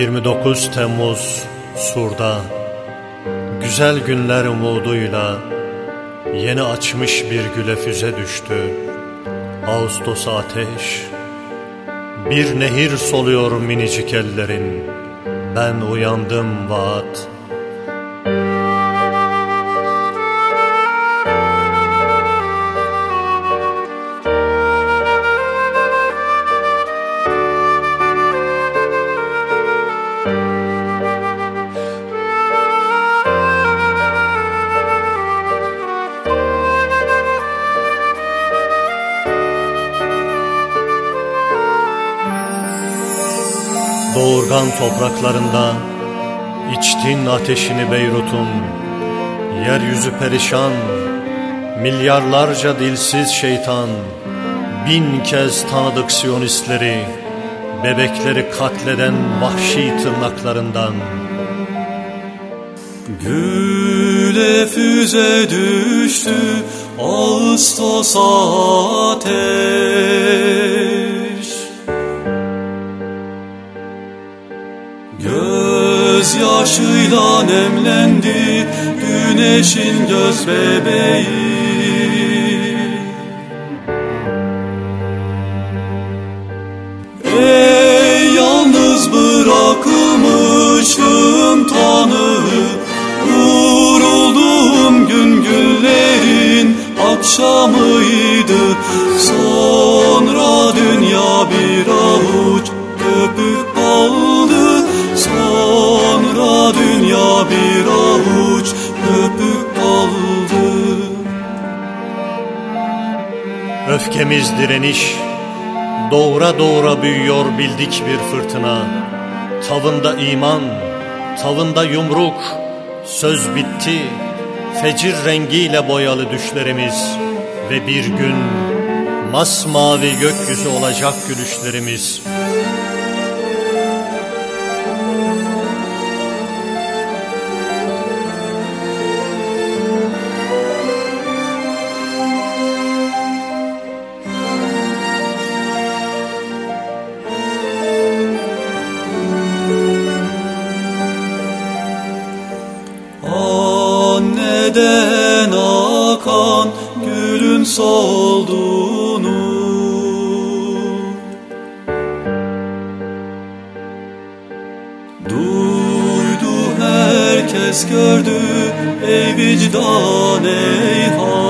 29 Temmuz Sur'da Güzel günler umuduyla Yeni açmış bir güle füze düştü. Ağustos'a ateş Bir nehir soluyor minicik ellerin. Ben uyandım vaat Doğurgan topraklarında içtin ateşini Beyrut'un Yeryüzü perişan Milyarlarca dilsiz şeytan Bin kez tanıdık siyonistleri Bebekleri katleden vahşi tırnaklarından. Güle füze düştü Ağustos ateş Gözyaşıyla nemlendi güneşin göz bebeği. Ey yalnız bırakılmışım tanrı Vurulduğum gün günlerin akşamıydı. Sonra dünya bir avuç Öfkemiz direniş Doğra doğra büyüyor bildik bir fırtına. Tavında iman, tavında yumruk Söz bitti, fecir rengiyle boyalı düşlerimiz. Ve bir gün masmavi gökyüzü olacak gülüşlerimiz Anneden akan gülün solduğunu Duydu herkes gördü ey vicdan ey halk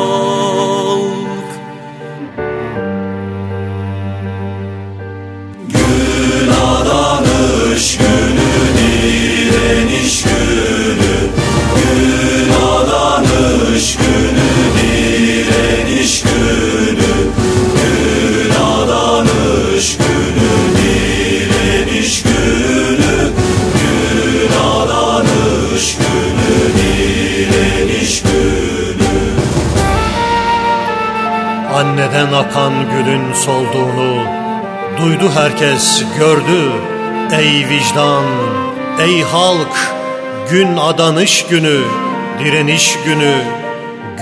adanış günü direniş günü Gün adanış günü direniş günü Gün adanış günü direniş günü. Anneden akan gülün solduğunu Duydu herkes, gördü. Ey vicdan, ey halk Gün adanış günü, direniş günü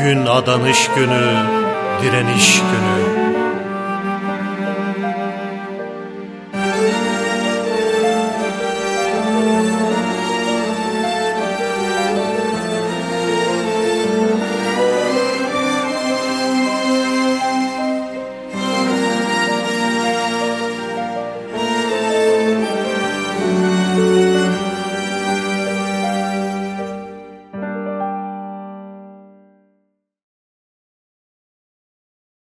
Gün adanış günü, direniş günü